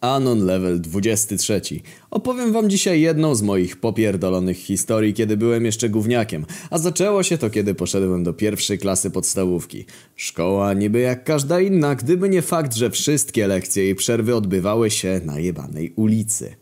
Anon level 23. Opowiem wam dzisiaj jedną z moich popierdolonych historii, kiedy byłem jeszcze gówniakiem, a zaczęło się to, kiedy poszedłem do pierwszej klasy podstawówki. Szkoła niby jak każda inna, gdyby nie fakt, że wszystkie lekcje i przerwy odbywały się na jebanej ulicy.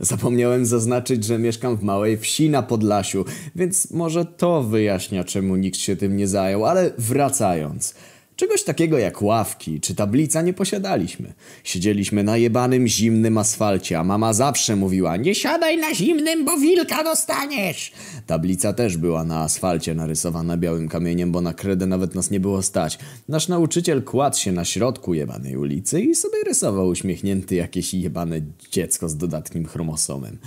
Zapomniałem zaznaczyć, że mieszkam w małej wsi na Podlasiu, więc może to wyjaśnia, czemu nikt się tym nie zajął, ale wracając... Czegoś takiego jak ławki czy tablica nie posiadaliśmy. Siedzieliśmy na jebanym zimnym asfalcie, a mama zawsze mówiła Nie siadaj na zimnym, bo wilka dostaniesz! Tablica też była na asfalcie narysowana białym kamieniem, bo na kredę nawet nas nie było stać. Nasz nauczyciel kładł się na środku jebanej ulicy i sobie rysował uśmiechnięty jakieś jebane dziecko z dodatnim chromosomem.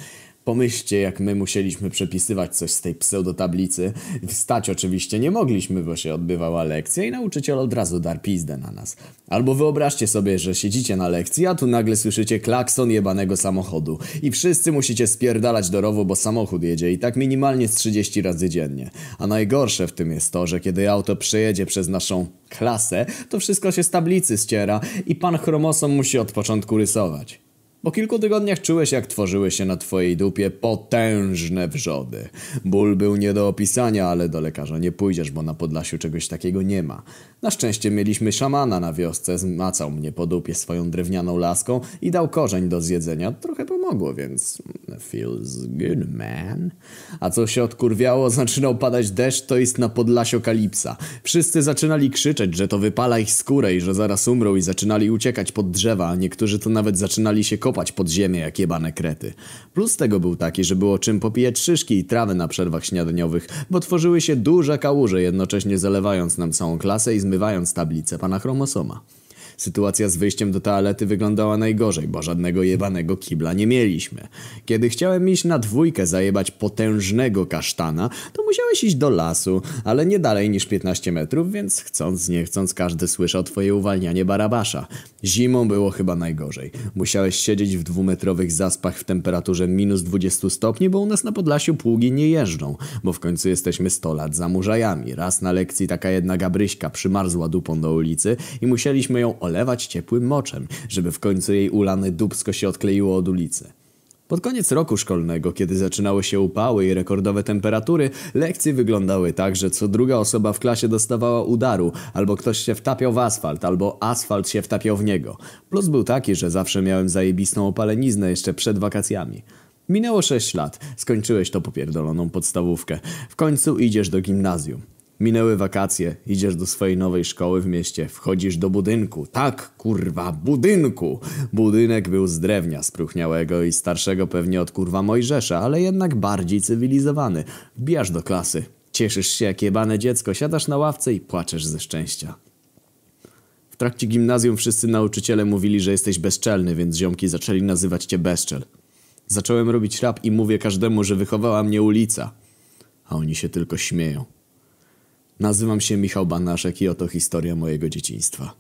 Pomyślcie, jak my musieliśmy przepisywać coś z tej pseudotablicy. Wstać oczywiście nie mogliśmy, bo się odbywała lekcja i nauczyciel od razu dar pizdę na nas. Albo wyobraźcie sobie, że siedzicie na lekcji, a tu nagle słyszycie klakson jebanego samochodu. I wszyscy musicie spierdalać do rowu, bo samochód jedzie i tak minimalnie z 30 razy dziennie. A najgorsze w tym jest to, że kiedy auto przejedzie przez naszą klasę, to wszystko się z tablicy ściera i pan chromosom musi od początku rysować. Po kilku tygodniach czułeś, jak tworzyły się na twojej dupie potężne wrzody. Ból był nie do opisania, ale do lekarza nie pójdziesz, bo na Podlasiu czegoś takiego nie ma. Na szczęście mieliśmy szamana na wiosce, zmacał mnie po dupie swoją drewnianą laską i dał korzeń do zjedzenia. Trochę pomogło, więc feels good, man. A co się odkurwiało, zaczynał padać deszcz, to jest na Podlasiu kalipsa. Wszyscy zaczynali krzyczeć, że to wypala ich skórę i że zaraz umrą i zaczynali uciekać pod drzewa, a niektórzy to nawet zaczynali się kopać pod ziemię jak jebane krety. Plus tego był taki, że było czym popijać szyszki i trawy na przerwach śniadaniowych, bo tworzyły się duże kałuże, jednocześnie zalewając nam całą klasę i zmywając tablicę pana chromosoma. Sytuacja z wyjściem do toalety wyglądała najgorzej, bo żadnego jebanego kibla nie mieliśmy. Kiedy chciałem iść na dwójkę zajebać potężnego kasztana, to musiałeś iść do lasu, ale nie dalej niż 15 metrów, więc chcąc nie chcąc każdy słyszał twoje uwalnianie barabasza. Zimą było chyba najgorzej. Musiałeś siedzieć w dwumetrowych zaspach w temperaturze minus 20 stopni, bo u nas na Podlasiu pługi nie jeżdżą, bo w końcu jesteśmy 100 lat za murzajami. Raz na lekcji taka jedna gabryśka przymarzła dupą do ulicy i musieliśmy ją olewać ciepłym moczem, żeby w końcu jej ulane dubsko się odkleiło od ulicy. Pod koniec roku szkolnego, kiedy zaczynały się upały i rekordowe temperatury, lekcje wyglądały tak, że co druga osoba w klasie dostawała udaru, albo ktoś się wtapiał w asfalt, albo asfalt się wtapiał w niego. Plus był taki, że zawsze miałem zajebistą opaleniznę jeszcze przed wakacjami. Minęło 6 lat, skończyłeś to popierdoloną podstawówkę. W końcu idziesz do gimnazjum. Minęły wakacje, idziesz do swojej nowej szkoły w mieście, wchodzisz do budynku. Tak, kurwa, budynku! Budynek był z drewnia spróchniałego i starszego pewnie od kurwa Mojżesza, ale jednak bardziej cywilizowany. Wbijasz do klasy, cieszysz się jak jebane dziecko, siadasz na ławce i płaczesz ze szczęścia. W trakcie gimnazjum wszyscy nauczyciele mówili, że jesteś bezczelny, więc ziomki zaczęli nazywać cię bezczel. Zacząłem robić rap i mówię każdemu, że wychowała mnie ulica. A oni się tylko śmieją. Nazywam się Michał Banaszek i oto historia mojego dzieciństwa.